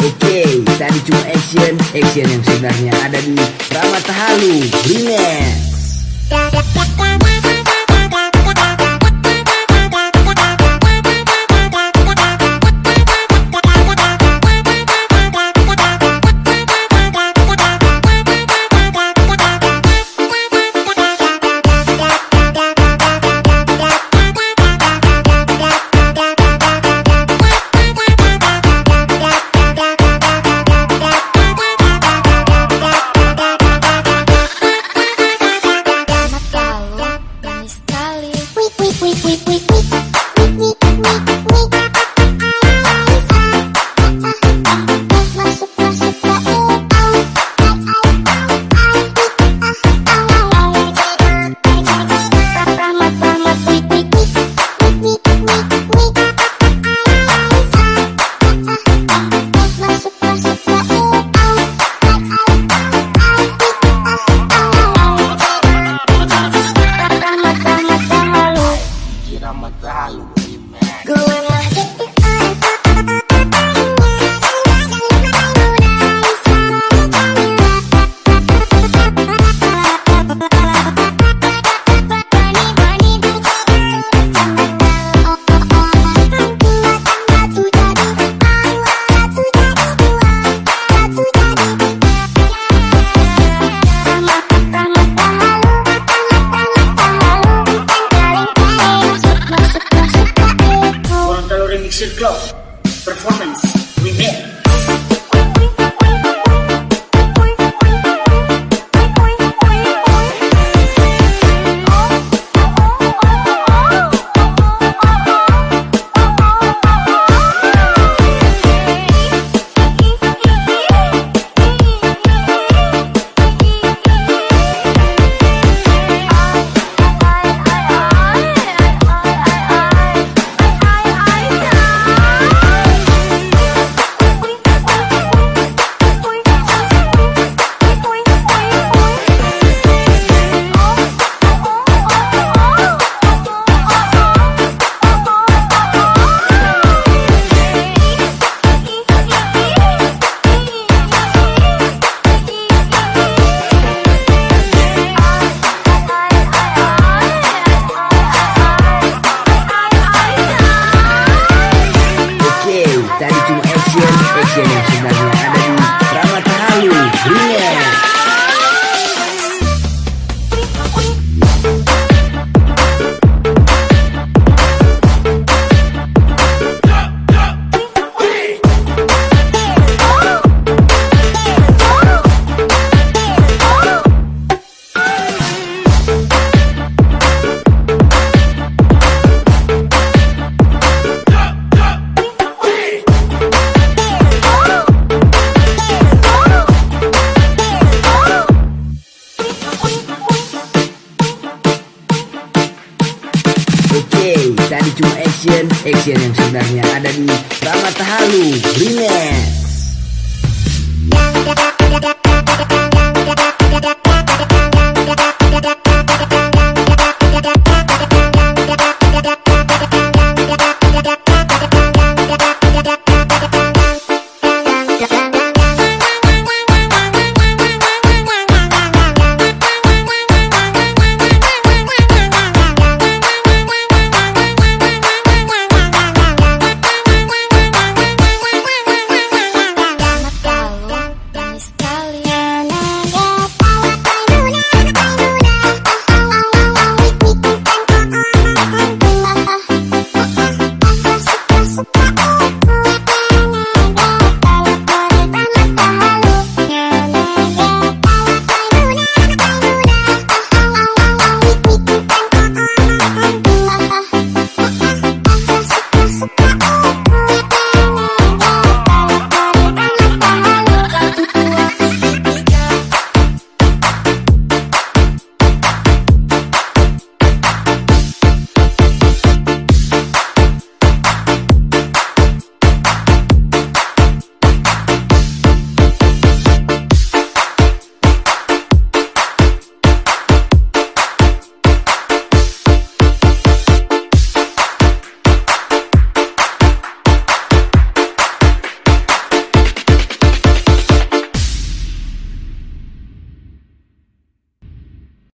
Oke, tadi cuma action, action yang sebenarnya ada di Ramatahalu Remix. Value. Go. Action, yang sebenarnya ada di Ramatahalu Remix.